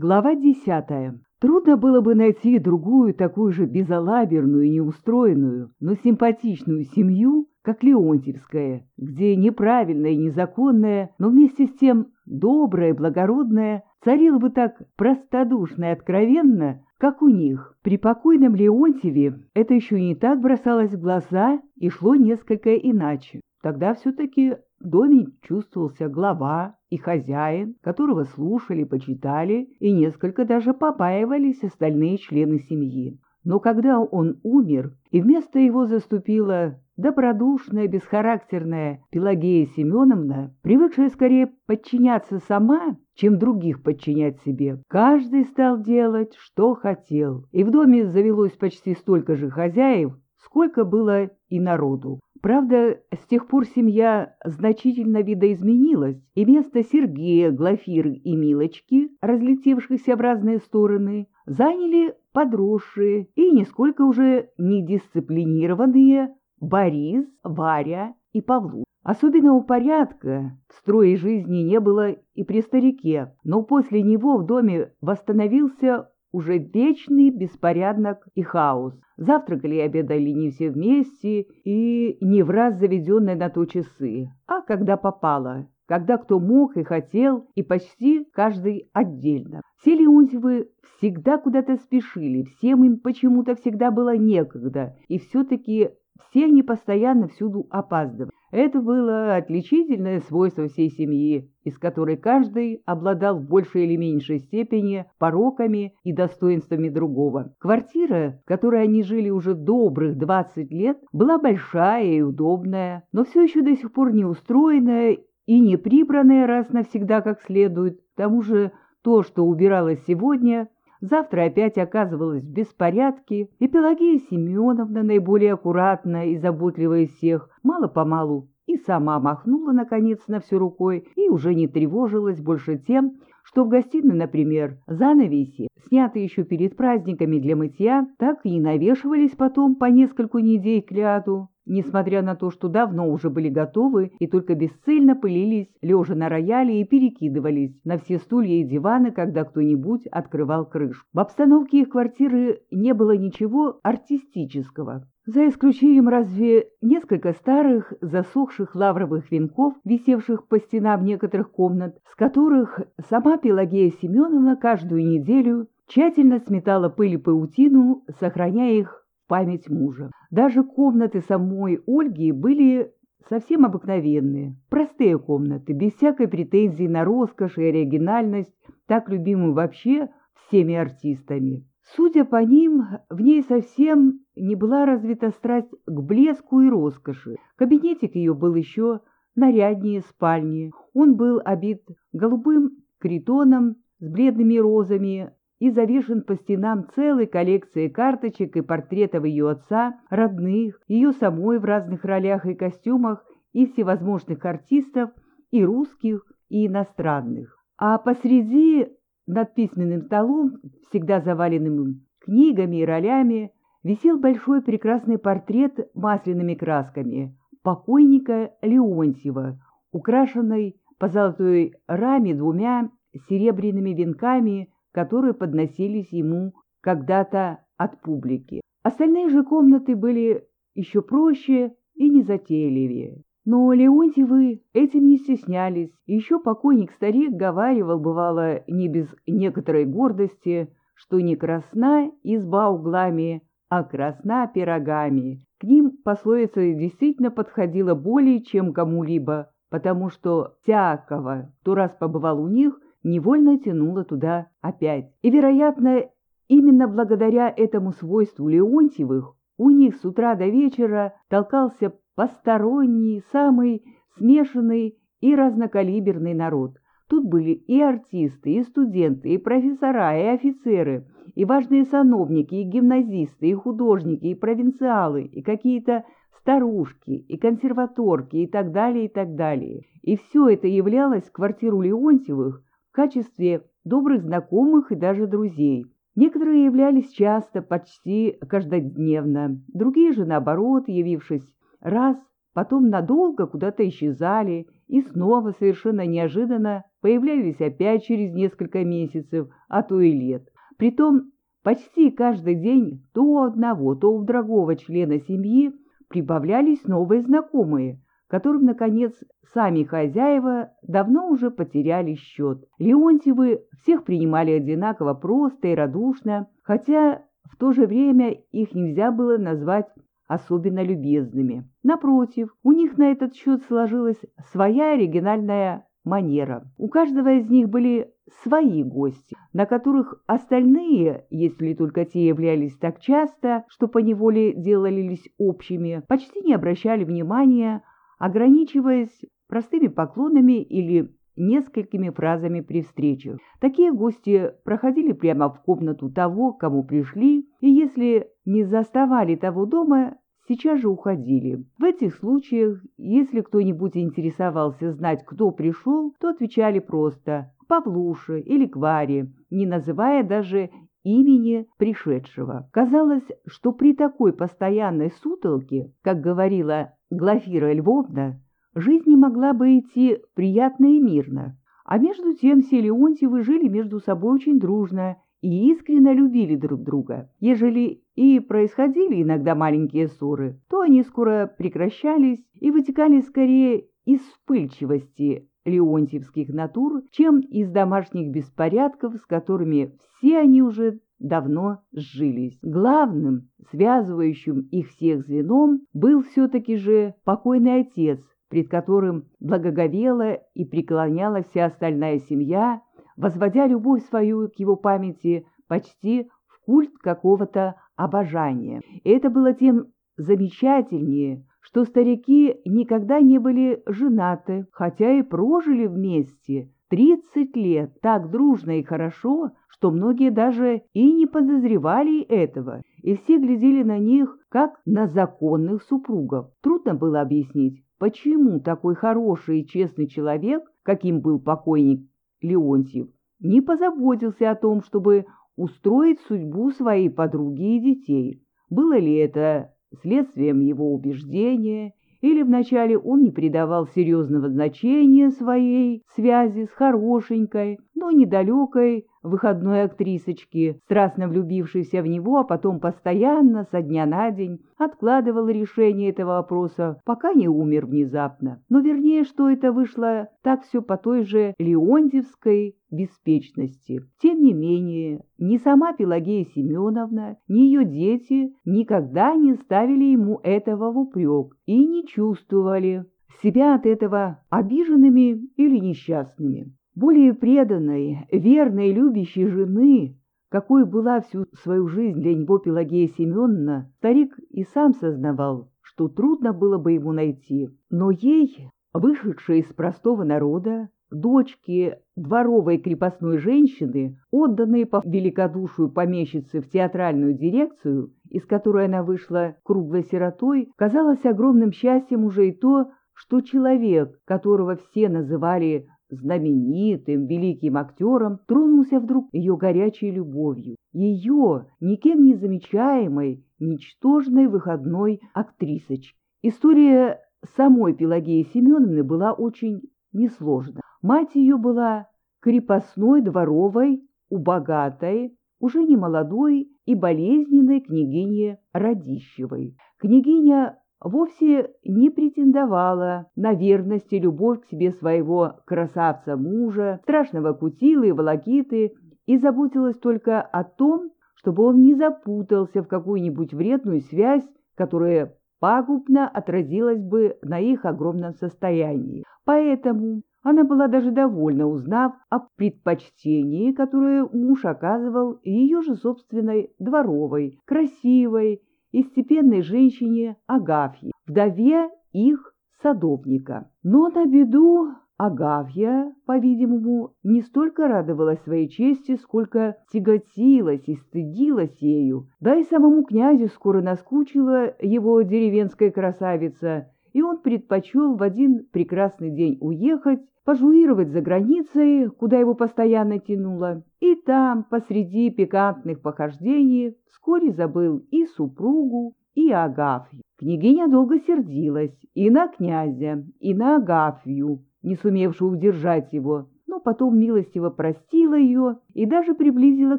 Глава десятая. Трудно было бы найти другую такую же безалаберную, неустроенную, но симпатичную семью, как Леонтьевская, где неправильное и незаконное, но вместе с тем доброе, благородное, царило бы так простодушно и откровенно, как у них. При покойном Леонтьеве это еще не так бросалось в глаза и шло несколько иначе. Тогда все-таки в доме чувствовался глава и хозяин, которого слушали, почитали и несколько даже побаивались остальные члены семьи. Но когда он умер, и вместо его заступила добродушная, бесхарактерная Пелагея Семеновна, привыкшая скорее подчиняться сама, чем других подчинять себе, каждый стал делать, что хотел, и в доме завелось почти столько же хозяев, сколько было и народу. Правда, с тех пор семья значительно видоизменилась, и вместо Сергея, Глафиры и Милочки, разлетевшихся в разные стороны, заняли подросшие и нисколько уже недисциплинированные Борис, Варя и Павлу. Особенного порядка в строе жизни не было и при старике, но после него в доме восстановился уже вечный беспорядок и хаос. Завтракали и обедали не все вместе и не в раз заведенные на то часы, а когда попало, когда кто мог и хотел, и почти каждый отдельно. Все Леонтьевы всегда куда-то спешили, всем им почему-то всегда было некогда, и все-таки все они постоянно всюду опаздывали. Это было отличительное свойство всей семьи, из которой каждый обладал в большей или меньшей степени пороками и достоинствами другого. Квартира, в которой они жили уже добрых 20 лет, была большая и удобная, но все еще до сих пор не устроенная и не прибранная раз навсегда как следует. К тому же то, что убиралось сегодня, Завтра опять оказывалась в беспорядке, и Пелагея Семеновна, наиболее аккуратная и заботливая из всех, мало-помалу и сама махнула, наконец, на все рукой и уже не тревожилась больше тем, что в гостиной, например, занавеси, снятые еще перед праздниками для мытья, так и навешивались потом по нескольку недель к ряду, несмотря на то, что давно уже были готовы и только бесцельно пылились, лежа на рояле и перекидывались на все стулья и диваны, когда кто-нибудь открывал крышу. В обстановке их квартиры не было ничего артистического. За исключением разве несколько старых засохших лавровых венков, висевших по стенам некоторых комнат, с которых сама Пелагея Семеновна каждую неделю тщательно сметала пыль и паутину, сохраняя их память мужа. Даже комнаты самой Ольги были совсем обыкновенные, простые комнаты, без всякой претензии на роскошь и оригинальность, так любимую вообще всеми артистами. Судя по ним, в ней совсем не была развита страсть к блеску и роскоши. Кабинетик ее был еще наряднее спальни. Он был обит голубым критоном с бледными розами, и завешен по стенам целой коллекцией карточек и портретов ее отца, родных, ее самой в разных ролях и костюмах, и всевозможных артистов, и русских, и иностранных. А посреди, над письменным столом, всегда заваленным книгами и ролями, висел большой прекрасный портрет масляными красками покойника Леонтьева, украшенный по золотой раме двумя серебряными венками которые подносились ему когда-то от публики. Остальные же комнаты были еще проще и незатейливее. Но Леонтьевы этим не стеснялись. Еще покойник-старик говаривал, бывало, не без некоторой гордости, что не красна изба углами, а красна пирогами. К ним пословица действительно подходила более чем кому-либо, потому что всякого, кто раз побывал у них, невольно тянуло туда опять. И, вероятно, именно благодаря этому свойству Леонтьевых у них с утра до вечера толкался посторонний, самый смешанный и разнокалиберный народ. Тут были и артисты, и студенты, и профессора, и офицеры, и важные сановники, и гимназисты, и художники, и провинциалы, и какие-то старушки, и консерваторки, и так далее, и так далее. И все это являлось квартиру Леонтьевых качестве добрых знакомых и даже друзей. Некоторые являлись часто, почти каждодневно, другие же, наоборот, явившись раз, потом надолго куда-то исчезали и снова совершенно неожиданно появлялись опять через несколько месяцев, а то и лет. Притом почти каждый день то у одного, то у другого члена семьи прибавлялись новые знакомые, которым, наконец, сами хозяева давно уже потеряли счет. Леонтьевы всех принимали одинаково просто и радушно, хотя в то же время их нельзя было назвать особенно любезными. Напротив, у них на этот счет сложилась своя оригинальная манера. У каждого из них были свои гости, на которых остальные, если только те являлись так часто, что поневоле делались общими, почти не обращали внимания, ограничиваясь простыми поклонами или несколькими фразами при встрече. Такие гости проходили прямо в комнату того, кому пришли, и если не заставали того дома, сейчас же уходили. В этих случаях, если кто-нибудь интересовался знать, кто пришел, то отвечали просто «к Павлуше» или «к Варе», не называя даже имени пришедшего. Казалось, что при такой постоянной сутолке, как говорила Глафира Львовна, жизнь не могла бы идти приятно и мирно. А между тем все Леонтьевы жили между собой очень дружно и искренне любили друг друга. Ежели и происходили иногда маленькие ссоры, то они скоро прекращались и вытекали скорее из вспыльчивости леонтьевских натур, чем из домашних беспорядков, с которыми все они уже давно сжились. Главным, связывающим их всех звеном, был все-таки же покойный отец, пред которым благоговела и преклоняла вся остальная семья, возводя любовь свою к его памяти почти в культ какого-то обожания. Это было тем замечательнее, что старики никогда не были женаты, хотя и прожили вместе тридцать лет так дружно и хорошо, что многие даже и не подозревали этого, и все глядели на них, как на законных супругов. Трудно было объяснить, почему такой хороший и честный человек, каким был покойник Леонтьев, не позаботился о том, чтобы устроить судьбу своей подруги и детей. Было ли это следствием его убеждения, или вначале он не придавал серьезного значения своей связи с хорошенькой, но недалекой выходной актрисочки, страстно влюбившейся в него, а потом постоянно, со дня на день, откладывал решение этого вопроса, пока не умер внезапно. Но вернее, что это вышло так все по той же Леонтьевской беспечности. Тем не менее, ни сама Пелагея Семеновна, ни ее дети никогда не ставили ему этого в упрек и не чувствовали себя от этого обиженными или несчастными. Более преданной, верной, любящей жены, какой была всю свою жизнь для него Пелагея Семеновна, старик и сам сознавал, что трудно было бы ему найти. Но ей, вышедшей из простого народа, дочке дворовой крепостной женщины, отданной по великодушию помещицы в театральную дирекцию, из которой она вышла круглой сиротой, казалось огромным счастьем уже и то, что человек, которого все называли знаменитым, великим актером, тронулся вдруг ее горячей любовью, ее, никем не замечаемой, ничтожной выходной актрисочки. История самой Пелагеи Семеновны была очень несложна. Мать ее была крепостной дворовой, у богатой, уже не молодой и болезненной княгине Радищевой. Княгиня вовсе не претендовала на верность и любовь к себе своего красавца-мужа, страшного кутила и волокиты, и заботилась только о том, чтобы он не запутался в какую-нибудь вредную связь, которая пагубно отразилась бы на их огромном состоянии. Поэтому она была даже довольна, узнав о предпочтении, которое муж оказывал ее же собственной дворовой, красивой и степенной женщине Агафье, вдове их садовника. Но на беду Агафья, по-видимому, не столько радовалась своей чести, сколько тяготилась и стыдилась ею. Да и самому князю скоро наскучила его деревенская красавица, и он предпочел в один прекрасный день уехать, пожуировать за границей, куда его постоянно тянуло, и там, посреди пикантных похождений, вскоре забыл и супругу, и Агафью. Княгиня долго сердилась и на князя, и на Агафью, не сумевшую удержать его, но потом милостиво простила ее и даже приблизила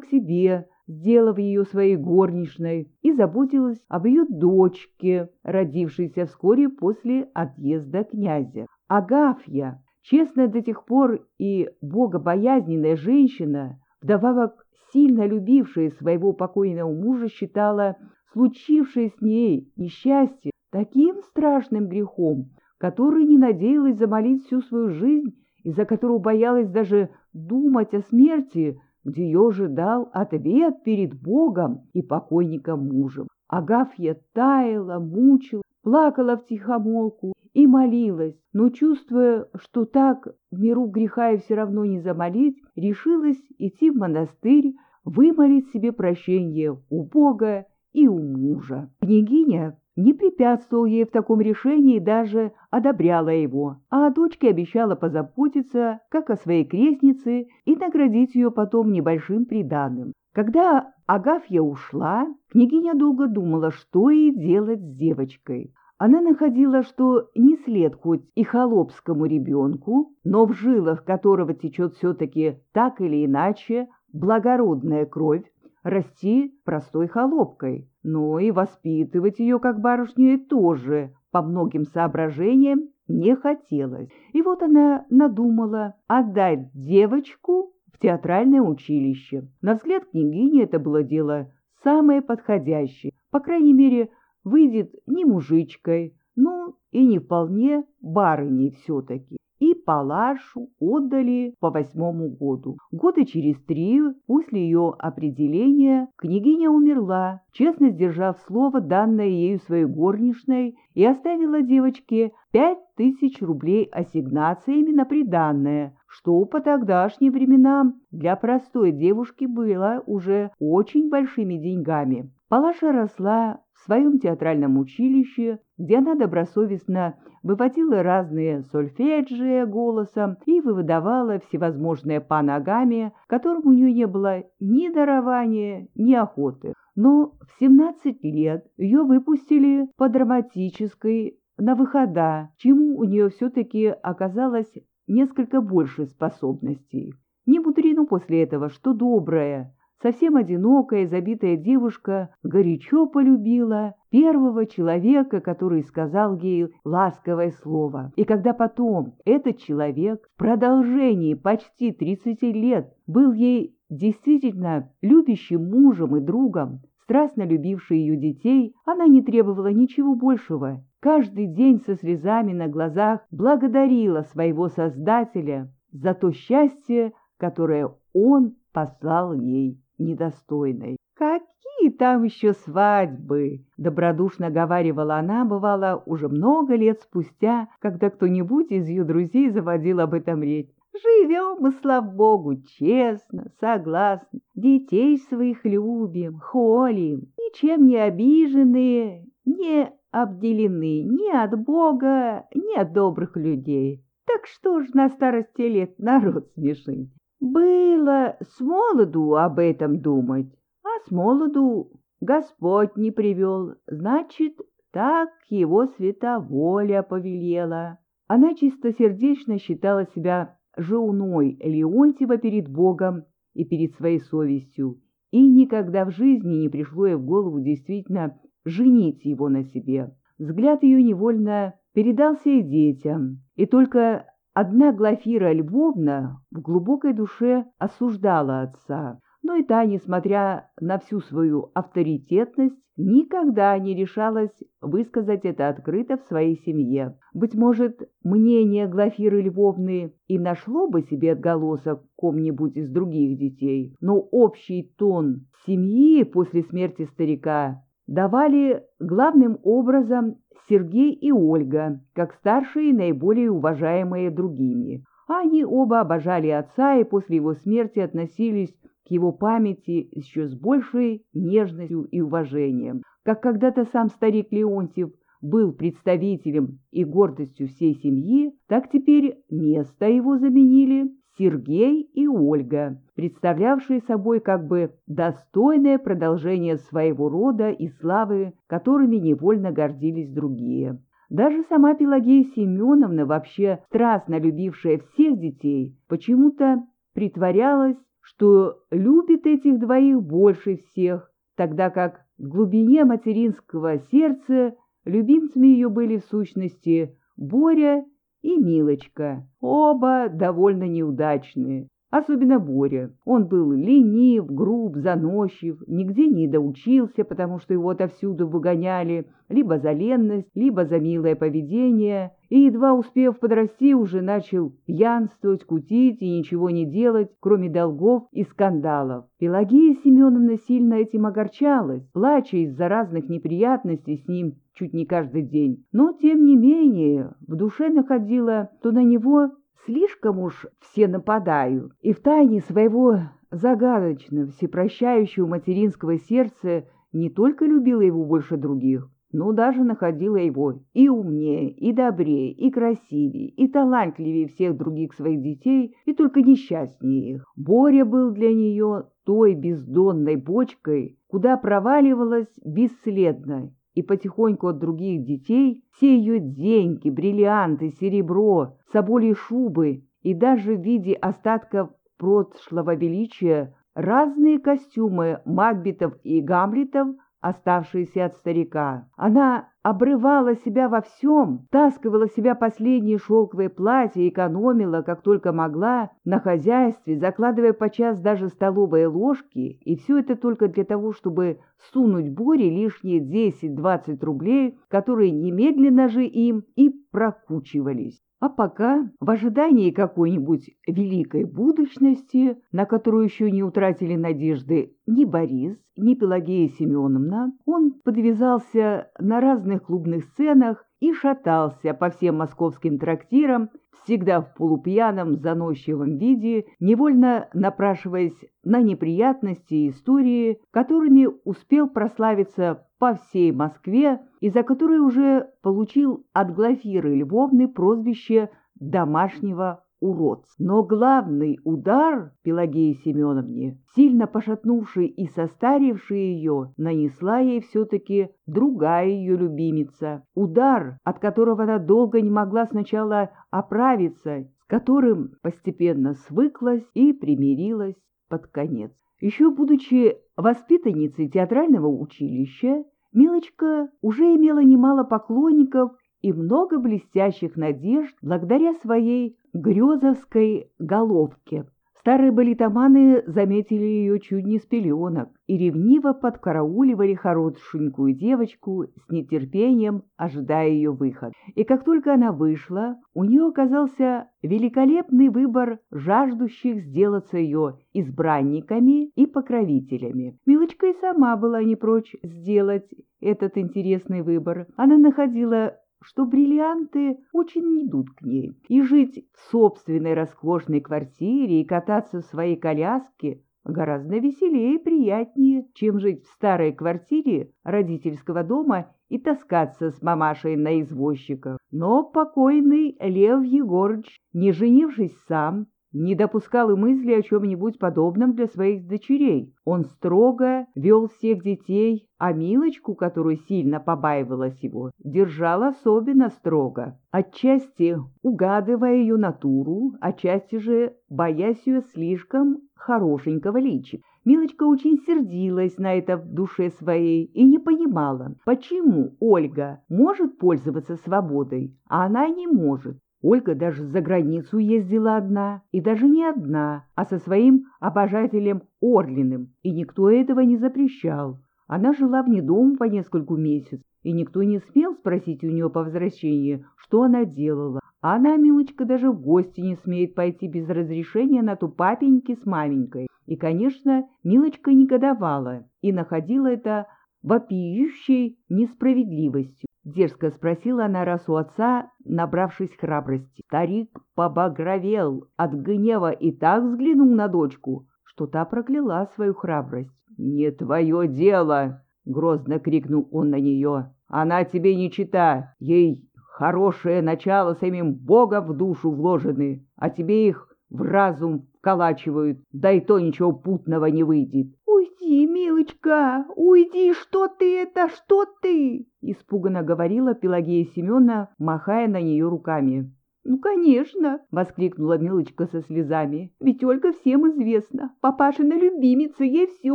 к себе, сделав ее своей горничной, и заботилась об ее дочке, родившейся вскоре после отъезда князя. Агафья, честная до тех пор и богобоязненная женщина, вдобавок сильно любившая своего покойного мужа, считала случившее с ней несчастье таким страшным грехом, который не надеялась замолить всю свою жизнь и за которого боялась даже думать о смерти, где ее ожидал ответ перед Богом и покойником мужем. Агафья таяла, мучила, плакала в тихомолку и молилась, но, чувствуя, что так в миру греха и все равно не замолить, решилась идти в монастырь, вымолить себе прощение у Бога и у мужа. Княгиня не препятствовал ей в таком решении даже одобряла его, а о дочке обещала позаботиться, как о своей крестнице, и наградить ее потом небольшим приданым. Когда Агафья ушла, княгиня долго думала, что ей делать с девочкой. Она находила, что не след хоть и холопскому ребенку, но в жилах которого течет все-таки так или иначе благородная кровь, расти простой холопкой, но и воспитывать ее как барышню тоже по многим соображениям не хотелось. И вот она надумала отдать девочку в театральное училище. На взгляд княгини это было дело самое подходящее, по крайней мере, выйдет не мужичкой, ну и не вполне барыней все-таки и Палашу отдали по восьмому году. Года через три после ее определения княгиня умерла, честно сдержав слово, данное ею своей горничной, и оставила девочке пять тысяч рублей ассигнациями на приданное, что по тогдашним временам для простой девушки было уже очень большими деньгами. Палаша росла в своем театральном училище, где она добросовестно выводила разные сольфеджи голосом и выводовала всевозможные по ногами, которым у нее не было ни дарования, ни охоты. Но в 17 лет ее выпустили по драматической на выхода, чему у нее все-таки оказалось несколько больше способностей. Не мудрено после этого, что добрая, совсем одинокая, забитая девушка горячо полюбила первого человека, который сказал ей ласковое слово. И когда потом этот человек в продолжении почти 30 лет был ей действительно любящим мужем и другом, страстно любивший ее детей, она не требовала ничего большего. Каждый день со слезами на глазах благодарила своего Создателя за то счастье, которое он послал ей недостойной. «Какие там еще свадьбы?» — добродушно говаривала она, бывало, уже много лет спустя, когда кто-нибудь из ее друзей заводил об этом речь. «Живем мы, слава богу, честно, согласно, детей своих любим, холим, ничем не обиженные, не обделены ни от Бога, ни от добрых людей. Так что ж на старости лет народ смешить? Было с молоду об этом думать, а с молоду Господь не привел, значит, так его святоволя повелела. Она чистосердечно считала себя женой Леонтьева перед Богом и перед своей совестью, и никогда в жизни не пришло ей в голову действительно женить его на себе. Взгляд ее невольно передался и детям, и только Одна Глафира Львовна в глубокой душе осуждала отца, но и та, несмотря на всю свою авторитетность, никогда не решалась высказать это открыто в своей семье. Быть может, мнение Глафиры Львовны и нашло бы себе отголосок ком-нибудь из других детей, но общий тон семьи после смерти старика давали главным образом Сергей и Ольга, как старшие и наиболее уважаемые другими. Они оба обожали отца и после его смерти относились к его памяти еще с большей нежностью и уважением. Как когда-то сам старик Леонтьев был представителем и гордостью всей семьи, так теперь место его заменили Сергей и Ольга, представлявшие собой как бы достойное продолжение своего рода и славы, которыми невольно гордились другие. Даже сама Пелагея Семеновна, вообще страстно любившая всех детей, почему-то притворялась, что любит этих двоих больше всех, тогда как в глубине материнского сердца любимцами ее были в сущности Боря и Милочка, оба довольно неудачные. Особенно Боря. Он был ленив, груб, заносчив, нигде не доучился, потому что его отовсюду выгоняли, либо за ленность, либо за милое поведение, и, едва успев подрасти, уже начал пьянствовать, кутить и ничего не делать, кроме долгов и скандалов. Пелагея Семеновна сильно этим огорчалась, плача из-за разных неприятностей с ним чуть не каждый день, но, тем не менее, в душе находила, что на него Слишком уж все нападают, и в тайне своего загадочно всепрощающего материнского сердца не только любила его больше других, но даже находила его и умнее, и добрее, и красивее, и талантливее всех других своих детей, и только несчастнее их. Боря был для нее той бездонной бочкой, куда проваливалась бесследно, и потихоньку от других детей все ее деньги, бриллианты, серебро, соболи шубы и даже в виде остатков прошлого величия разные костюмы Макбетов и Гамлетов оставшиеся от старика. Она обрывала себя во всем, таскивала себя последние шелковые платья, экономила, как только могла, на хозяйстве, закладывая подчас даже столовые ложки, и все это только для того, чтобы сунуть Боре лишние 10-20 рублей, которые немедленно же им и прокучивались. А пока, в ожидании какой-нибудь великой будущности, на которую еще не утратили надежды ни Борис, ни Пелагея Семеновна, он подвязался на разных клубных сценах и шатался по всем московским трактирам, всегда в полупьяном, заносчивом виде, невольно напрашиваясь на неприятности и истории, которыми успел прославиться по всей Москве и за которые уже получил от Глафиры Львовны прозвище «домашнего уродца. Но главный удар Пелагеи Семеновне, сильно пошатнувший и состаривший ее, нанесла ей все-таки другая ее любимица. Удар, от которого она долго не могла сначала оправиться, с которым постепенно свыклась и примирилась под конец. Еще будучи воспитанницей театрального училища, Милочка уже имела немало поклонников и много блестящих надежд благодаря своей грезовской головке. Старые балетоманы заметили ее чуть не с пеленок и ревниво подкарауливали хорошенькую девочку с нетерпением, ожидая ее выход. И как только она вышла, у нее оказался великолепный выбор жаждущих сделаться ее избранниками и покровителями. Милочка и сама была не прочь сделать этот интересный выбор. Она находила что бриллианты очень не идут к ней, и жить в собственной роскошной квартире и кататься в своей коляске гораздо веселее и приятнее, чем жить в старой квартире родительского дома и таскаться с мамашей на извозчиков. Но покойный Лев Егорыч, не женившись сам, не допускал и мысли о чем-нибудь подобном для своих дочерей. Он строго вел всех детей, а Милочку, которую сильно побаивалась его, держал особенно строго, отчасти угадывая ее натуру, отчасти же боясь ее слишком хорошенького личика. Милочка очень сердилась на это в душе своей и не понимала, почему Ольга может пользоваться свободой, а она не может. Ольга даже за границу ездила одна, и даже не одна, а со своим обожателем Орлиным, и никто этого не запрещал. Она жила вне дома по нескольку месяцев, и никто не смел спросить у нее по возвращении, что она делала. А она, милочка, даже в гости не смеет пойти без разрешения на ту папеньки с маменькой. И, конечно, Милочка негодовала и находила это вопиющей несправедливостью. Дерзко спросила она раз у отца, набравшись храбрости. Старик побагровел от гнева и так взглянул на дочку, что та прокляла свою храбрость. «Не твое дело!» — грозно крикнул он на нее. «Она тебе не чита, ей хорошее начало самим Богом в душу вложены, а тебе их в разум вколачивают, да и то ничего путного не выйдет. «Уйди, милочка, уйди, что ты это, что ты?» — испуганно говорила Пелагея Семеновна, махая на нее руками. «Ну, конечно!» — воскликнула Милочка со слезами. «Ведь Ольга всем известна. Папашина любимица, ей все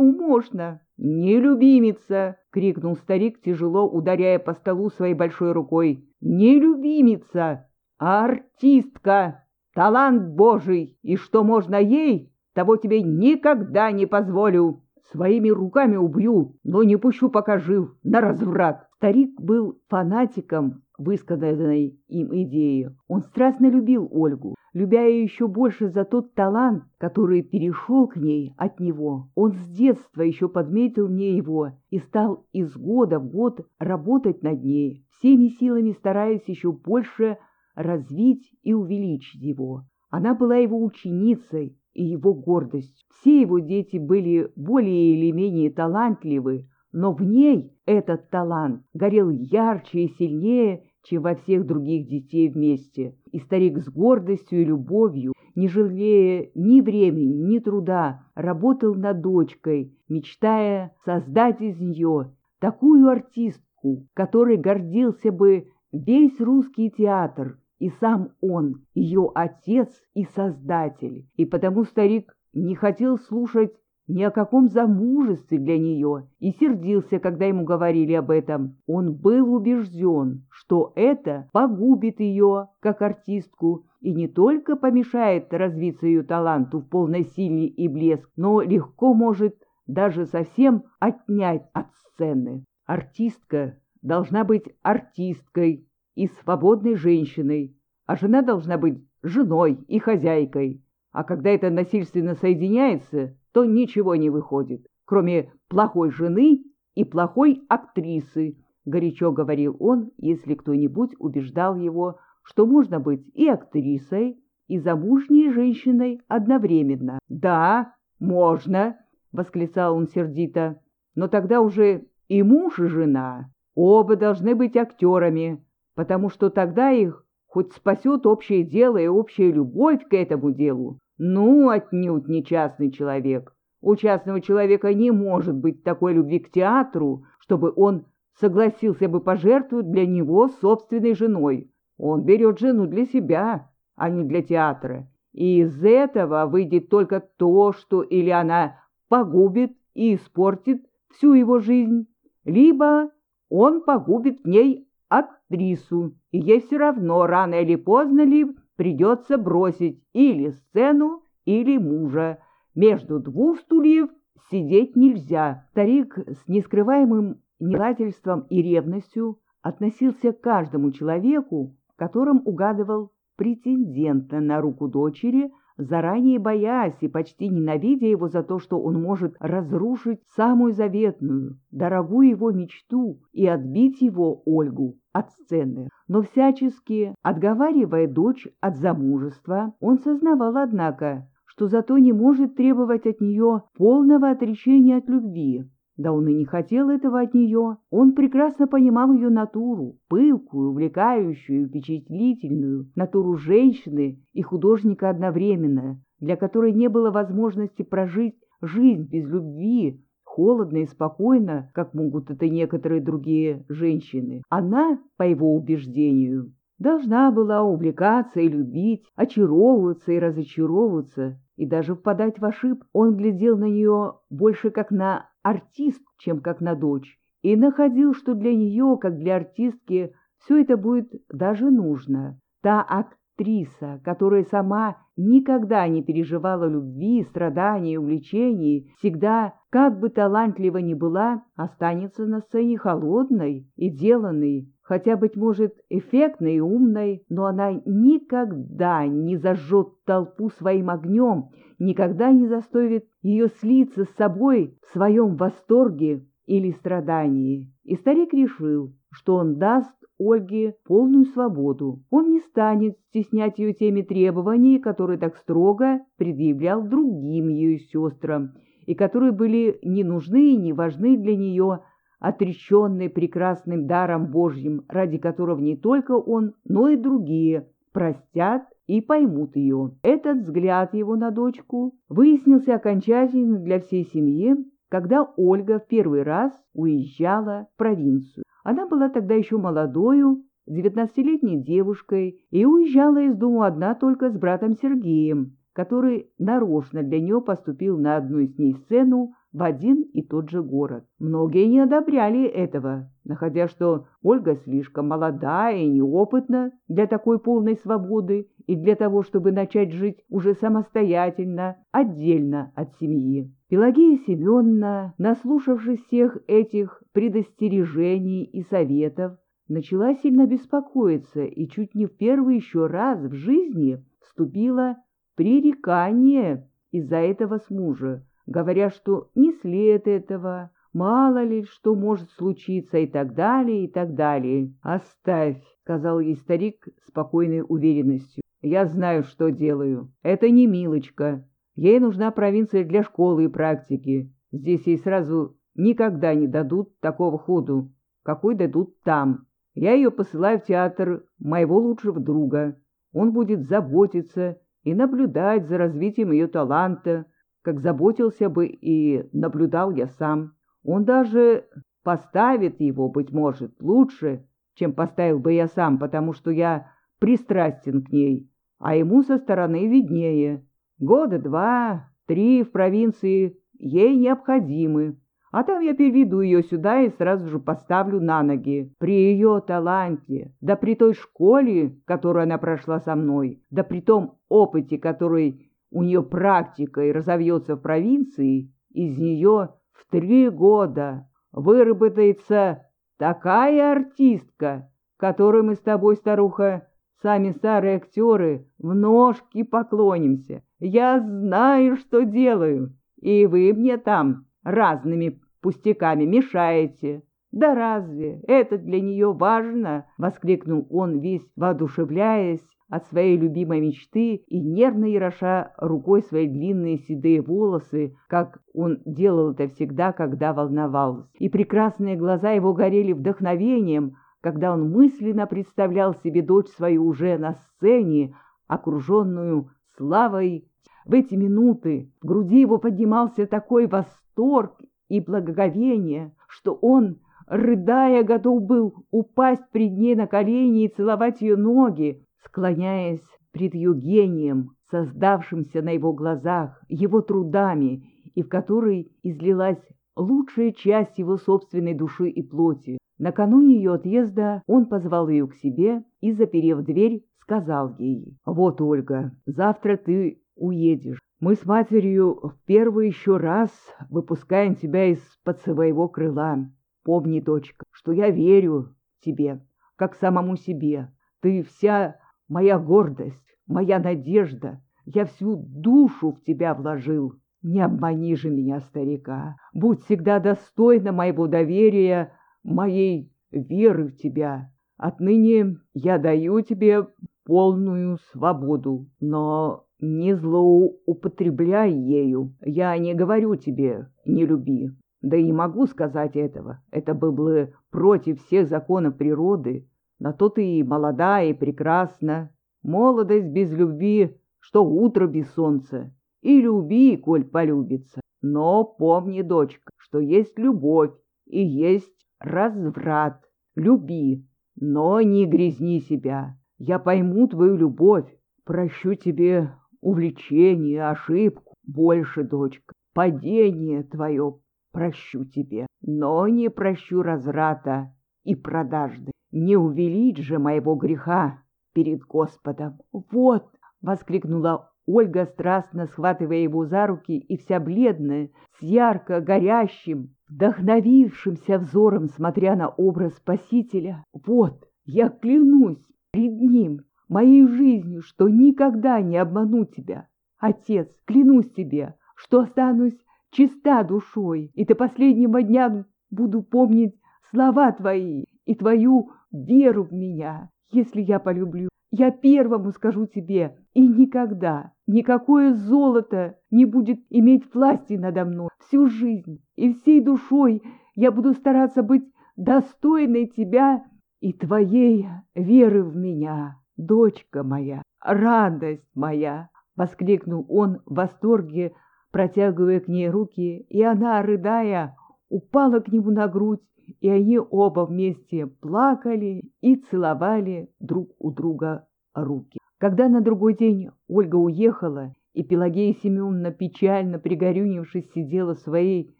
можно!» «Не любимица!» — крикнул старик, тяжело ударяя по столу своей большой рукой. «Не любимица, а артистка! Талант Божий! И что можно ей, того тебе никогда не позволю! Своими руками убью, но не пущу, пока жив, на разврат!» Старик был фанатиком высказанной им идеи. Он страстно любил Ольгу, любя ее еще больше за тот талант, который перешел к ней от него. Он с детства еще подметил мне его и стал из года в год работать над ней, всеми силами стараясь еще больше развить и увеличить его. Она была его ученицей и его гордость. Все его дети были более или менее талантливы, но в ней этот талант горел ярче и сильнее, чем во всех других детей вместе. И старик с гордостью и любовью, не жалея ни времени, ни труда, работал над дочкой, мечтая создать из нее такую артистку, которой гордился бы весь русский театр, и сам он, ее отец и создатель. И потому старик не хотел слушать ни о каком замужестве для нее и сердился, когда ему говорили об этом. Он был убежден, что это погубит ее как артистку и не только помешает развиться ее таланту в полной силе и блеск, но легко может даже совсем отнять от сцены. Артистка должна быть артисткой и свободной женщиной, а жена должна быть женой и хозяйкой. А когда это насильственно соединяется, то ничего не выходит, кроме плохой жены и плохой актрисы, — горячо говорил он, если кто-нибудь убеждал его, что можно быть и актрисой, и замужней женщиной одновременно. «Да, можно!» — восклицал он сердито. «Но тогда уже и муж, и жена оба должны быть актерами, потому что тогда их хоть спасет общее дело и общая любовь к этому делу, ну, отнюдь не частный человек. У частного человека не может быть такой любви к театру, чтобы он согласился бы пожертвовать для него собственной женой. Он берет жену для себя, а не для театра. И из этого выйдет только то, что или она погубит и испортит всю его жизнь, либо он погубит в ней актрису, и ей все равно, рано или поздно ли, придется бросить или сцену, или мужа. Между двух стульев сидеть нельзя. Старик с нескрываемым неладельством и ревностью относился к каждому человеку, в котором угадывал претендента на руку дочери, заранее боясь и почти ненавидя его за то, что он может разрушить самую заветную, дорогую его мечту и отбить его, Ольгу, от сцены. Но всячески, отговаривая дочь от замужества, он сознавал, однако, что зато не может требовать от нее полного отречения от любви. Да он и не хотел этого от нее. Он прекрасно понимал ее натуру, пылкую, увлекающую, впечатлительную, натуру женщины и художника одновременно, для которой не было возможности прожить жизнь без любви, холодно и спокойно, как могут это некоторые другие женщины. Она, по его убеждению, должна была увлекаться и любить, очаровываться и разочаровываться, и даже впадать в ошибку. Он глядел на нее больше как на артист, чем как на дочь, и находил, что для нее, как для артистки, все это будет даже нужно. Та актриса, которая сама никогда не переживала любви, страданий, увлечений, всегда, как бы талантлива ни была, останется на сцене холодной и деланной, хотя, быть может, эффектной и умной, но она никогда не зажжет толпу своим огнем, никогда не заставит ее слиться с собой в своем восторге или страдании. И старик решил, что он даст Ольге полную свободу. Он не станет стеснять ее теми требованиями, которые так строго предъявлял другим ее сестрам, и которые были не нужны и не важны для нее, отреченной прекрасным даром Божьим, ради которого не только он, но и другие простят и поймут ее. Этот взгляд его на дочку выяснился окончательно для всей семьи когда Ольга в первый раз уезжала в провинцию. Она была тогда еще молодою, девятнадцатилетней девушкой и уезжала из дому одна только с братом Сергеем, который нарочно для нее поступил на одну из ней сцену в один и тот же город. Многие не одобряли этого, находя, что Ольга слишком молода и неопытна для такой полной свободы и для того, чтобы начать жить уже самостоятельно, отдельно от семьи. Пелагея Семеновна, наслушавшись всех этих предостережений и советов, начала сильно беспокоиться и чуть не в первый еще раз в жизни вступила в пререкание из-за этого с мужа, говоря, что не след этого, мало ли что может случиться и так далее, и так далее. «Оставь», — сказал ей старик спокойной уверенностью. «Я знаю, что делаю. Это не Милочка. Ей нужна провинция для школы и практики. Здесь ей сразу никогда не дадут такого ходу, какой дадут там. Я ее посылаю в театр моего лучшего друга. Он будет заботиться и наблюдать за развитием ее таланта, как заботился бы и наблюдал я сам. Он даже поставит его, быть может, лучше, чем поставил бы я сам, потому что я пристрастен к ней, а ему со стороны виднее. Года два, три в провинции ей необходимы. А там я переведу ее сюда и сразу же поставлю на ноги. При ее таланте, да при той школе, которую она прошла со мной, да при том опыте, который у нее практикой разовьется в провинции, из нее в три года выработается такая артистка, которой мы с тобой, старуха, сами старые актеры, в ножки поклонимся. Я знаю, что делаю, и вы мне там разными пустяками мешаете. Да разве это для нее важно? — воскликнул он, весь воодушевляясь от своей любимой мечты и нервно яроша рукой свои длинные седые волосы, как он делал это всегда, когда волновался. И прекрасные глаза его горели вдохновением, когда он мысленно представлял себе дочь свою уже на сцене, окруженную славой. В эти минуты в груди его поднимался такой восторг и благоговение, что он, рыдая, готов был упасть пред ней на колени и целовать ее ноги, склоняясь пред ее гением, создавшимся на его глазах, его трудами, и в которой излилась лучшая часть его собственной души и плоти. Накануне ее отъезда он позвал ее к себе и, заперев дверь, сказал ей, «Вот, Ольга, завтра ты уедешь. Мы с матерью в первый еще раз выпускаем тебя из-под своего крыла. Помни, дочка, что я верю тебе, как самому себе. Ты вся моя гордость, моя надежда. Я всю душу в тебя вложил. Не обмани же меня, старика. Будь всегда достойна моего доверия, моей веры в тебя. Отныне я даю тебе полную свободу, но не злоупотребляй ею. Я не говорю тебе «не люби». Да и не могу сказать этого. Это было бы против всех законов природы. На то ты и молода, и прекрасна. Молодость без любви, что утро без солнца. И люби, коль полюбится. Но помни, дочка, что есть любовь и есть разврат. Люби, но не грязни себя. Я пойму твою любовь, прощу тебе увлечение, ошибку. Больше, дочка, падение твое прощу тебе, но не прощу разврата и продажды. Не увеличь же моего греха перед Господом. Вот, — воскликнула Ольга, страстно схватывая его за руки и вся бледная, с ярко горящим, вдохновившимся взором, смотря на образ Спасителя. Вот, я клянусь пред ним, моей жизнью, что никогда не обману тебя. Отец, клянусь тебе, что останусь чиста душой, и до последнего дня буду помнить слова твои и твою веру в меня. Если я полюблю, я первому скажу тебе, и никогда никакое золото не будет иметь власти надо мной всю жизнь, и всей душой я буду стараться быть достойной тебя и твоей веры в меня дочка моя, радость моя!» — воскликнул он в восторге, протягивая к ней руки, и она, рыдая, упала к нему на грудь, и они оба вместе плакали и целовали друг у друга руки. Когда на другой день Ольга уехала, и Пелагея Семеновна, печально пригорюнившись, сидела в своей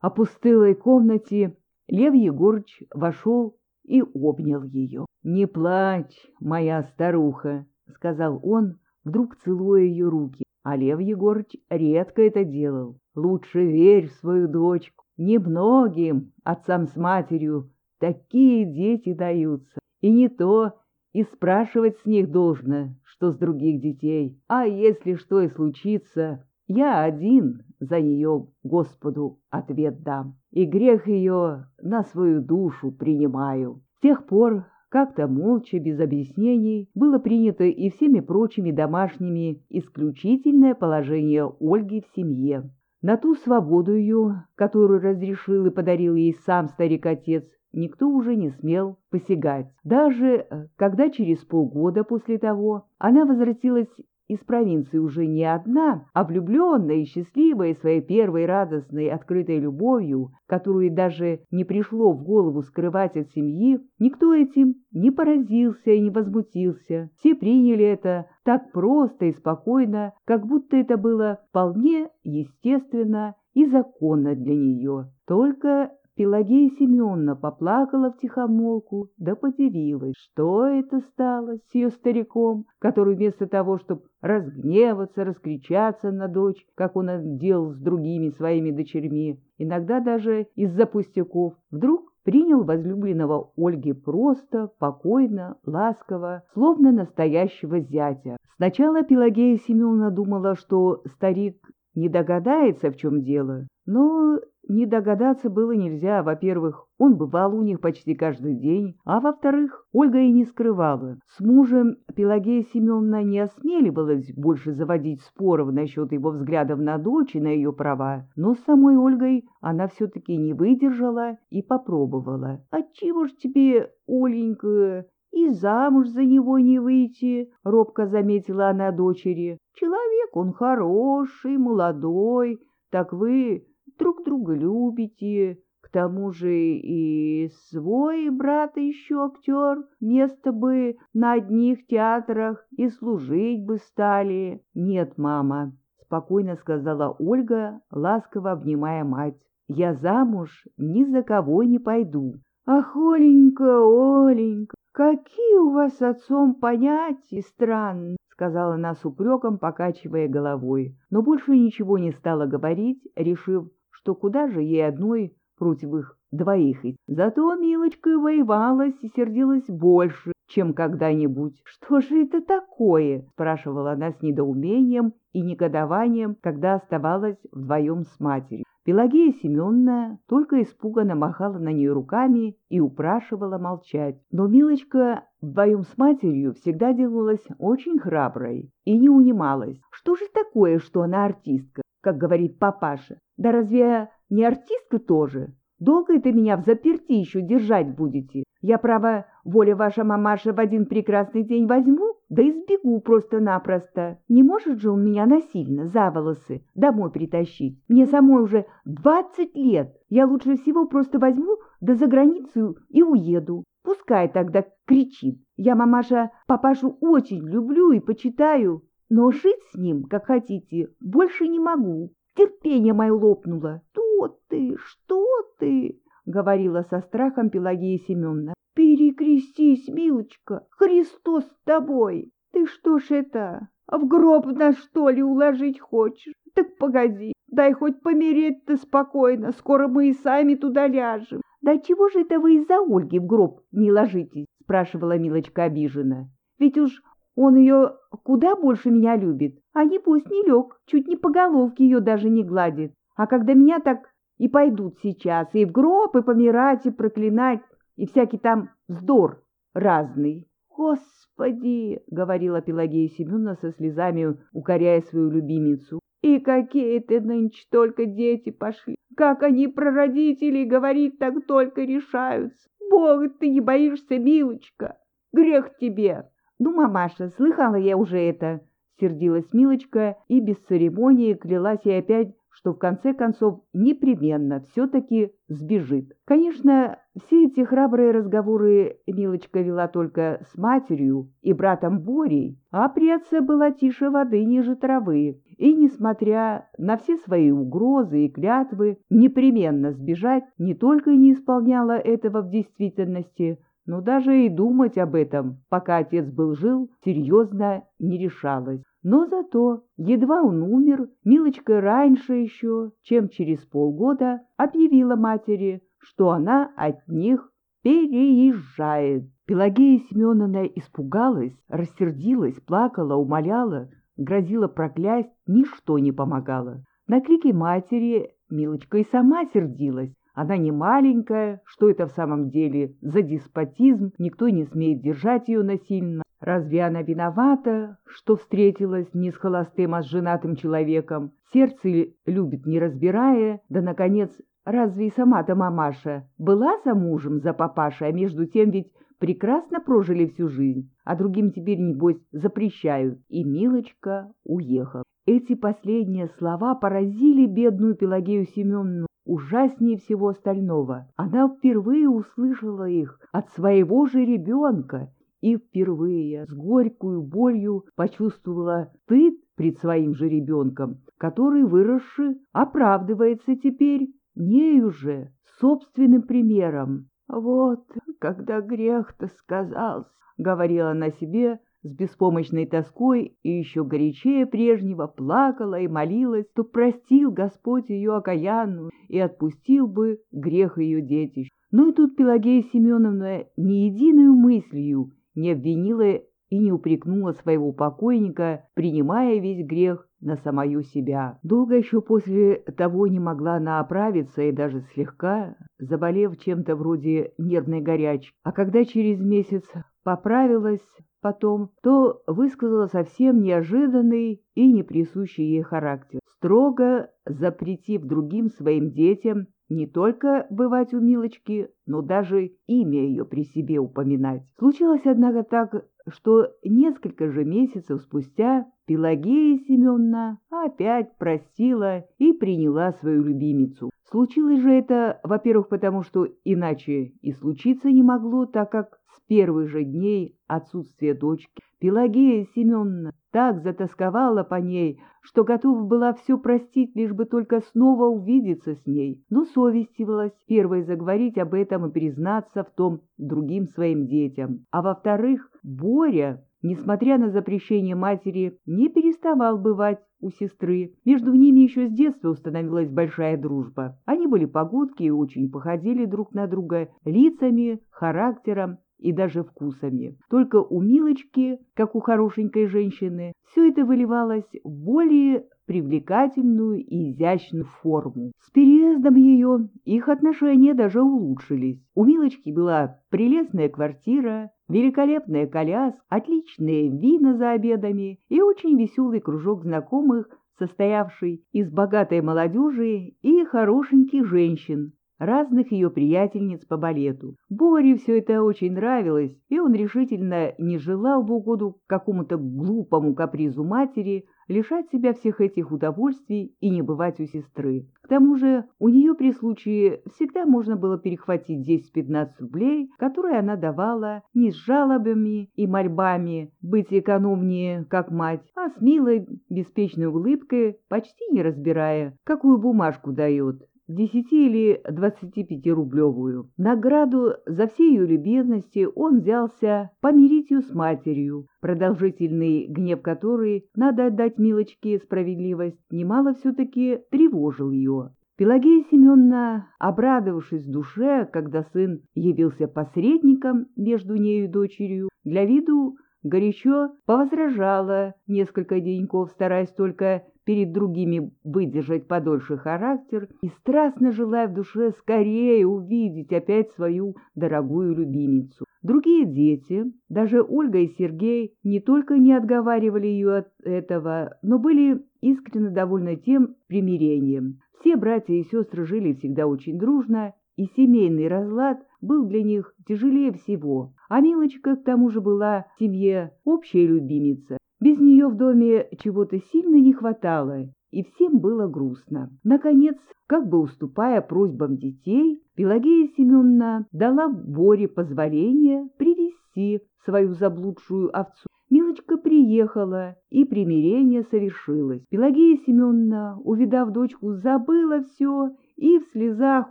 опустылой комнате, Лев Егорыч вошел и обнял ее. — Не плачь, моя старуха, — сказал он, вдруг целуя ее руки. А Лев Егорыч редко это делал. Лучше верь в свою дочку. Немногим отцам с матерью такие дети даются. И не то и спрашивать с них должно, что с других детей. А если что и случится, я один за нее Господу ответ дам. И грех ее на свою душу принимаю. С тех пор как-то молча, без объяснений, было принято и всеми прочими домашними исключительное положение Ольги в семье. На ту свободу ее, которую разрешил и подарил ей сам старик-отец, никто уже не смел посягать. Даже э, когда через полгода после того она возвратилась из провинции уже не одна, а влюбленная и счастливая своей первой радостной открытой любовью, которую даже не пришло в голову скрывать от семьи, никто этим не поразился и не возмутился. Все приняли это так просто и спокойно, как будто это было вполне естественно и законно для нее. Только Пелагея Семеновна поплакала в тихомолку, да подивилась, что это стало с ее стариком, который вместо того, чтобы разгневаться, раскричаться на дочь, как он делал с другими своими дочерьми, иногда даже из-за пустяков, вдруг принял возлюбленного Ольги просто, покойно, ласково, словно настоящего зятя. Сначала Пелагея Семеновна думала, что старик не догадается, в чем дело, но не догадаться было нельзя. Во-первых, он бывал у них почти каждый день, а во-вторых, Ольга и не скрывала. С мужем Пелагея Семеновна не осмеливалась больше заводить споров насчет его взглядов на дочь и на ее права, но с самой Ольгой она все-таки не выдержала и попробовала. «Отчего ж тебе, Оленька, и замуж за него не выйти?» — робко заметила она дочери. «Человек он хороший, молодой, так вы друг друга любите, к тому же и свой брат еще актер, место бы на одних театрах и служить бы стали. Нет, мама, спокойно сказала Ольга, ласково обнимая мать. Я замуж ни за кого не пойду. Ах, Оленька, Оленька, какие у вас отцом понятия странные сказала она с упреком, покачивая головой, но больше ничего не стала говорить, решив, что куда же ей одной против их двоих. Зато Милочка воевалась и сердилась больше, чем когда-нибудь. «Что же это такое?» — спрашивала она с недоумением и негодованием, когда оставалась вдвоем с матерью. Пелагея Семеновна только испуганно махала на нее руками и упрашивала молчать. Но Милочка вдвоем с матерью всегда делалась очень храброй и не унималась. Что же такое, что она артистка, как говорит папаша? Да разве не артистка тоже? Долго это меня в заперти еще держать будете? Я, право, воля ваша мамаша в один прекрасный день возьму, да избегу просто-напросто. Не может же он меня насильно, за волосы, домой притащить. Мне самой уже двадцать лет. Я лучше всего просто возьму, да за границу и уеду. Пускай тогда кричит. Я, мамаша, папашу очень люблю и почитаю, но жить с ним, как хотите, больше не могу. Терпение мое лопнуло. Что ты, что ты? — говорила со страхом Пелагея Семеновна. «Перекрестись, милочка! Христос с тобой! Ты что ж это, в гроб на что ли уложить хочешь? Так погоди, дай хоть помереть-то спокойно, скоро мы и сами туда ляжем». «Да чего же это вы из-за Ольги в гроб не ложитесь?» — спрашивала Милочка обиженно. «Ведь уж он ее куда больше меня любит, а не пусть не лег, чуть не по головке ее даже не гладит. А когда меня так и пойдут сейчас и в гроб, и помирать, и проклинать, и всякий там вздор разный. «Господи!» — говорила Пелагея Семеновна со слезами, укоряя свою любимицу. «И какие ты нынче только дети пошли! Как они про родителей говорить так только решаются! Бога ты не боишься, милочка! Грех тебе!» «Ну, мамаша, слыхала я уже это!» — сердилась Милочка и без церемонии клялась ей опять что в конце концов непременно все-таки сбежит. Конечно, все эти храбрые разговоры Милочка вела только с матерью и братом Борей, а отце была тише воды ниже травы, и, несмотря на все свои угрозы и клятвы, непременно сбежать не только не исполняла этого в действительности, но даже и думать об этом, пока отец был жил, серьезно не решалась. Но зато, едва он умер, Милочка раньше еще, чем через полгода, объявила матери, что она от них переезжает. Пелагея Семеновна испугалась, рассердилась, плакала, умоляла, грозила проклясть, ничто не помогало. На крики матери Милочка и сама сердилась. Она не маленькая, что это в самом деле за деспотизм, никто не смеет держать ее насильно. Разве она виновата, что встретилась не с холостым, а с женатым человеком? Сердце любит, не разбирая, да, наконец, разве и сама-то мамаша была замужем за папашей, а между тем ведь прекрасно прожили всю жизнь, а другим теперь, небось, запрещают. И Милочка уехала. Эти последние слова поразили бедную Пелагею Семеновну ужаснее всего остального. Она впервые услышала их от своего же ребенка и впервые с горькую болью почувствовала стыд пред своим же ребенком, который, выросший, оправдывается теперь нею же, собственным примером. «Вот, когда грех-то сказался», — говорила она себе с беспомощной тоской и еще горячее прежнего плакала и молилась, то простил Господь ее окаянную и отпустил бы грех ее детищ. Но и тут Пелагея Семеновна ни единую мыслью не обвинила и не упрекнула своего покойника, принимая весь грех на самую себя. Долго еще после того не могла она оправиться и даже слегка, заболев чем-то вроде нервной горячки. А когда через месяц поправилась потом, то высказала совсем неожиданный и неприсущий ей характер, строго запретив другим своим детям не только бывать у Милочки, но даже имя ее при себе упоминать. Случилось, однако, так, что несколько же месяцев спустя Пелагея Семеновна опять простила и приняла свою любимицу. Случилось же это, во-первых, потому что иначе и случиться не могло, так как с первых же дней отсутствия дочки Пелагея Семеновна так затасковала по ней, что готова была все простить, лишь бы только снова увидеться с ней, но совестивалась первой заговорить об этом и признаться в том другим своим детям. А во-вторых, Боря, несмотря на запрещение матери, не переставал бывать у сестры. Между ними еще с детства установилась большая дружба. Они были погодки и очень походили друг на друга лицами, характером и даже вкусами. Только у Милочки, как у хорошенькой женщины, все это выливалось в более привлекательную и изящную форму. С переездом ее их отношения даже улучшились. У Милочки была прелестная квартира, великолепная коляска, отличные вина за обедами и очень веселый кружок знакомых, состоявший из богатой молодежи и хорошеньких женщин, разных ее приятельниц по балету. Боре все это очень нравилось, и он решительно не желал в угоду какому-то глупому капризу матери лишать себя всех этих удовольствий и не бывать у сестры. К тому же у нее при случае всегда можно было перехватить 10-15 рублей, которые она давала не с жалобами и мольбами быть экономнее, как мать, а с милой, беспечной улыбкой, почти не разбирая, какую бумажку дает десяти или двадцати пяти рублевую. Награду за все ее любезности он взялся помирить ее с матерью, продолжительный гнев которой, надо отдать Милочке справедливость, немало все-таки тревожил ее. Пелагея Семеновна, обрадовавшись в душе, когда сын явился посредником между нею и дочерью, для виду горячо повозражала несколько деньков, стараясь только перед другими выдержать подольше характер и страстно желая в душе скорее увидеть опять свою дорогую любимицу. Другие дети, даже Ольга и Сергей, не только не отговаривали ее от этого, но были искренне довольны тем примирением. Все братья и сестры жили всегда очень дружно, и семейный разлад был для них тяжелее всего. А Милочка к тому же была в семье общая любимица, без нее в доме чего-то сильно не хватало, и всем было грустно. Наконец, как бы уступая просьбам детей, Пелагея Семеновна дала Боре позволение привести свою заблудшую овцу. Милочка приехала, и примирение совершилось. Пелагея Семеновна, увидав дочку, забыла все и в слезах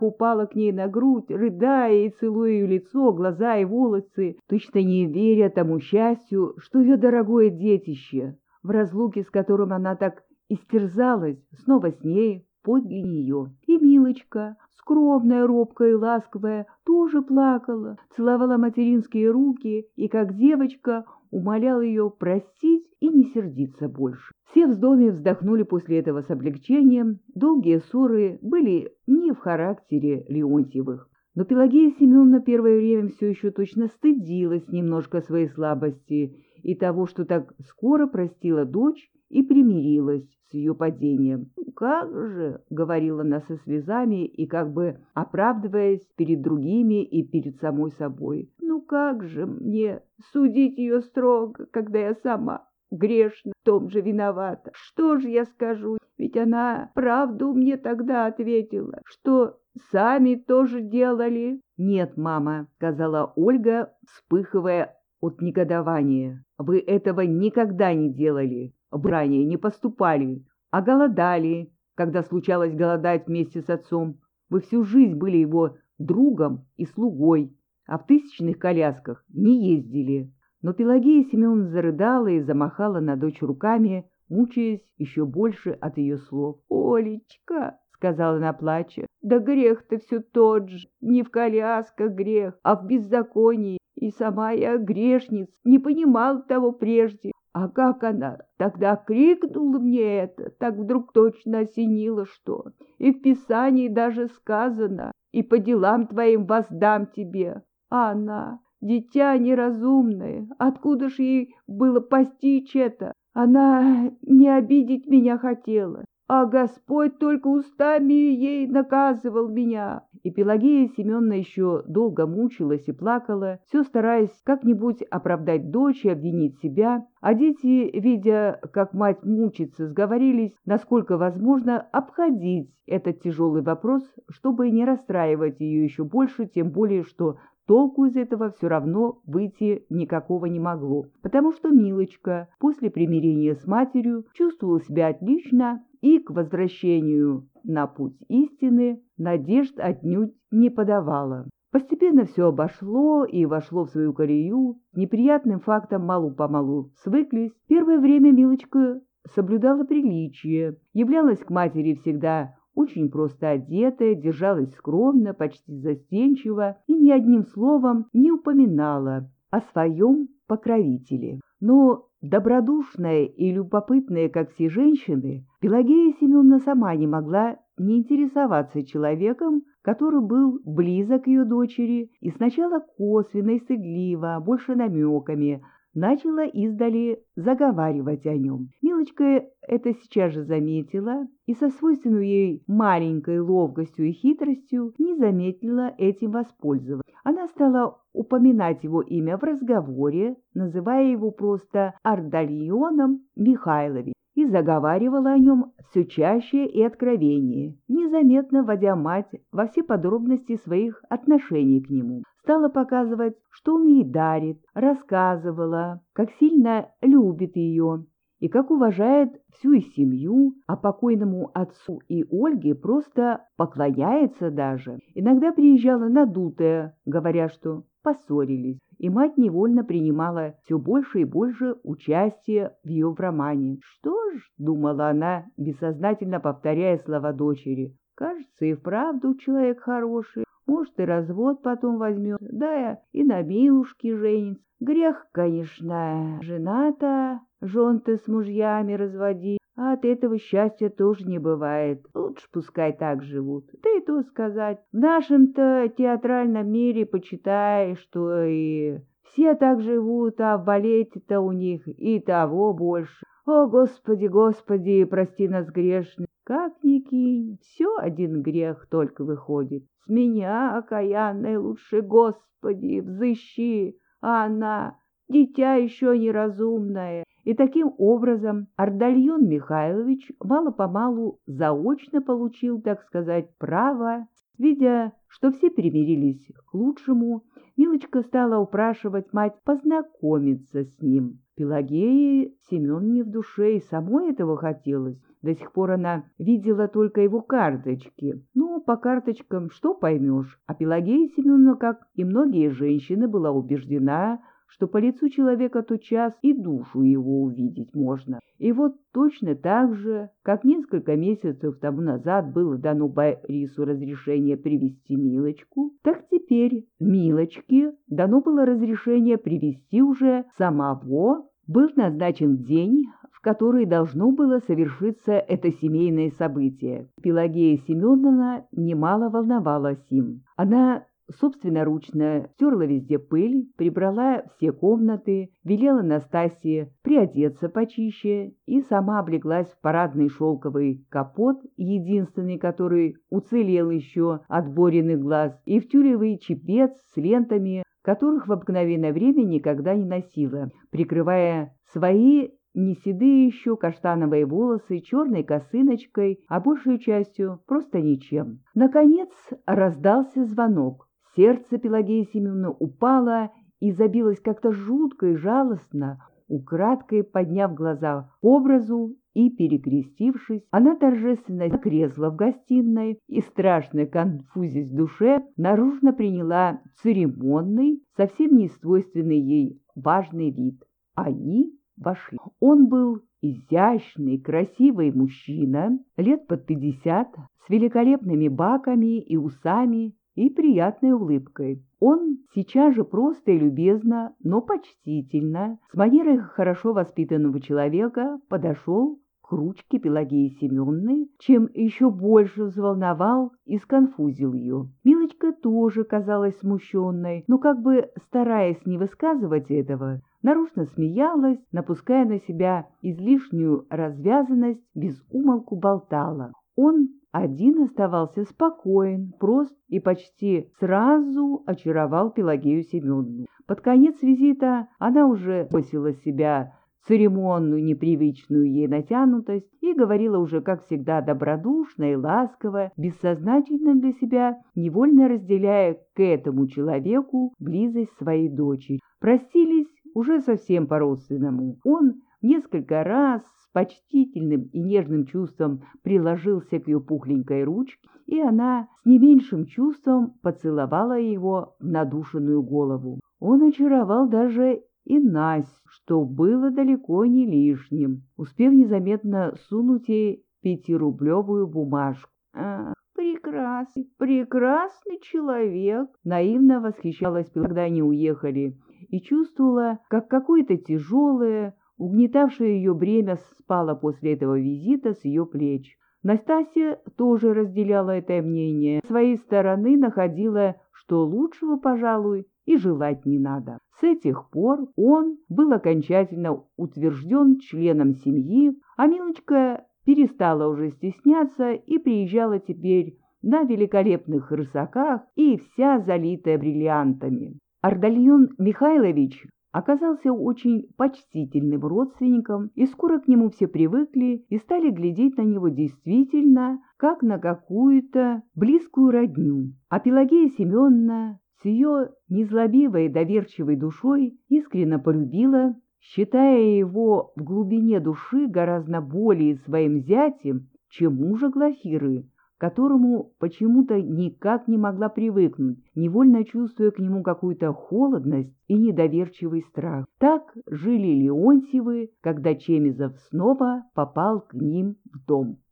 упала к ней на грудь, рыдая и целуя ее лицо, глаза и волосы, точно не веря тому счастью, что ее дорогое детище, в разлуке с которым она так истерзалась, снова с ней, подле нее. И Милочка, скромная, робкая и ласковая, тоже плакала, целовала материнские руки и, как девочка, умолял ее простить и не сердиться больше. Все в доме вздохнули после этого с облегчением, долгие ссоры были не в характере Леонтьевых. Но Пелагея Семеновна первое время все еще точно стыдилась немножко своей слабости и того, что так скоро простила дочь и примирилась с ее падением. «Ну «Как же!» — говорила она со слезами и как бы оправдываясь перед другими и перед самой собой. «Ну как же мне судить ее строго, когда я сама грешна, в том же виновата? Что же я скажу? Ведь она правду мне тогда ответила, что сами тоже делали». «Нет, мама», — сказала Ольга, вспыхивая от негодования. «Вы этого никогда не делали ранее не поступали, а голодали, когда случалось голодать вместе с отцом. Вы всю жизнь были его другом и слугой, а в тысячных колясках не ездили. Но Пелагея Семеновна зарыдала и замахала на дочь руками, мучаясь еще больше от ее слов. «Олечка!» — сказала она, плача. «Да грех-то все тот же, не в колясках грех, а в беззаконии. И сама я грешница, не понимал того прежде, а как она тогда крикнула мне это, так вдруг точно осенило, что и в Писании даже сказано, и по делам твоим воздам тебе. А она, дитя неразумное, откуда ж ей было постичь это? Она не обидеть меня хотела, а Господь только устами ей наказывал меня. И Пелагея Семеновна еще долго мучилась и плакала, все стараясь как-нибудь оправдать дочь и обвинить себя, а дети, видя, как мать мучится, сговорились, насколько возможно, обходить этот тяжелый вопрос, чтобы не расстраивать ее еще больше, тем более, что толку из этого все равно выйти никакого не могло, потому что Милочка после примирения с матерью чувствовала себя отлично и к возвращению на путь истины надежд отнюдь не подавала. Постепенно все обошло и вошло в свою колею, неприятным фактом малу-помалу свыклись. Первое время Милочка соблюдала приличие, являлась к матери всегда очень просто одетая, держалась скромно, почти застенчиво и ни одним словом не упоминала о своем покровителе. Но добродушная и любопытная, как все женщины, Пелагея Семеновна сама не могла не интересоваться человеком, который был близок к ее дочери, и сначала косвенно и стыдливо, больше намеками, начала издали заговаривать о нем. Милочка это сейчас же заметила и со свойственной ей маленькой ловкостью и хитростью не заметила этим воспользоваться. Она стала упоминать его имя в разговоре, называя его просто Ардальоном Михайловичем и заговаривала о нем все чаще и откровеннее, незаметно вводя мать во все подробности своих отношений к нему. Стала показывать, что он ей дарит, рассказывала, как сильно любит ее и как уважает всю их семью, а покойному отцу и Ольге просто поклоняется даже. Иногда приезжала надутая, говоря, что поссорились, и мать невольно принимала все больше и больше участия в ее в романе. «Что ж», — думала она, бессознательно повторяя слова дочери, «кажется, и вправду человек хороший, может, и развод потом возьмет, да и на милушке женится. Грех, конечно, жена-то, жен-то с мужьями разводи, а от этого счастья тоже не бывает. Лучше пускай так живут. Да и то сказать. В нашем-то театральном мире почитай, что и все так живут, а в балете-то у них и того больше. О, Господи, Господи, прости нас грешных. Как ни кинь, все один грех только выходит. С меня, окаянной, лучше, Господи, взыщи, а она, дитя еще неразумное, И таким образом Ардальон Михайлович мало-помалу заочно получил, так сказать, право, видя, что все примирились к лучшему, Милочка стала упрашивать мать познакомиться с ним. Пелагее Семеновне в душе и самой этого хотелось. До сих пор она видела только его карточки. Ну, по карточкам что поймешь? А Пелагея Семеновна, как и многие женщины, была убеждена, что по лицу человека тотчас и душу его увидеть можно. И вот точно так же, как несколько месяцев тому назад было дано Борису разрешение привести Милочку, так теперь Милочке дано было разрешение привести уже самого. Был назначен день, в который должно было совершиться это семейное событие. Пелагея Семеновна немало волновалась им. Она собственноручно стерла везде пыль, прибрала все комнаты, велела Настасье приодеться почище и сама облеглась в парадный шелковый капот, единственный, который уцелел еще от Бориных глаз, и в тюлевый чепец с лентами, которых в обыкновенное время никогда не носила, прикрывая свои не седые еще каштановые волосы черной косыночкой, а большей частью просто ничем. Наконец раздался звонок. Сердце Пелагеи Семеновны упало и забилось как-то жутко и жалостно, украдкой подняв глаза к образу и перекрестившись, она торжественно кресла в гостиной и, страшно конфузясь в душе, наружно приняла церемонный, совсем не свойственный ей важный вид. Они вошли. Он был изящный, красивый мужчина, лет под пятьдесят, с великолепными баками и усами, и приятной улыбкой. Он сейчас же просто и любезно, но почтительно, с манерой хорошо воспитанного человека, подошел к ручке Пелагеи Семенной, чем еще больше взволновал и сконфузил ее. Милочка тоже казалась смущенной, но как бы стараясь не высказывать этого, наружно смеялась, напуская на себя излишнюю развязанность, без умолку болтала. Он один оставался спокоен, прост и почти сразу очаровал Пелагею Семеновну. Под конец визита она уже бросила себя церемонную, непривычную ей натянутость и говорила уже, как всегда, добродушно и ласково, бессознательно для себя, невольно разделяя к этому человеку близость своей дочери. Простились уже совсем по-родственному. Он несколько раз почтительным и нежным чувством приложился к ее пухленькой ручке, и она с не меньшим чувством поцеловала его в надушенную голову. Он очаровал даже и Насть, что было далеко не лишним, успев незаметно сунуть ей пятирублевую бумажку. «Ах, прекрасный, прекрасный человек!» Наивно восхищалась, когда они уехали, и чувствовала, как какое-то тяжелое, Угнетавшее ее бремя спало после этого визита с ее плеч. Настасья тоже разделяла это мнение. С своей стороны находила, что лучшего, пожалуй, и желать не надо. С этих пор он был окончательно утвержден членом семьи, а Милочка перестала уже стесняться и приезжала теперь на великолепных рысаках и вся залитая бриллиантами. Ардальон Михайлович оказался очень почтительным родственником, и скоро к нему все привыкли и стали глядеть на него действительно, как на какую-то близкую родню. А Пелагея Семеновна с ее незлобивой доверчивой душой искренне полюбила, считая его в глубине души гораздо более своим зятем, чем мужа Глафиры, которому почему-то никак не могла привыкнуть, невольно чувствуя к нему какую-то холодность и недоверчивый страх. Так жили Леонтьевы, когда Чемизов снова попал к ним в дом.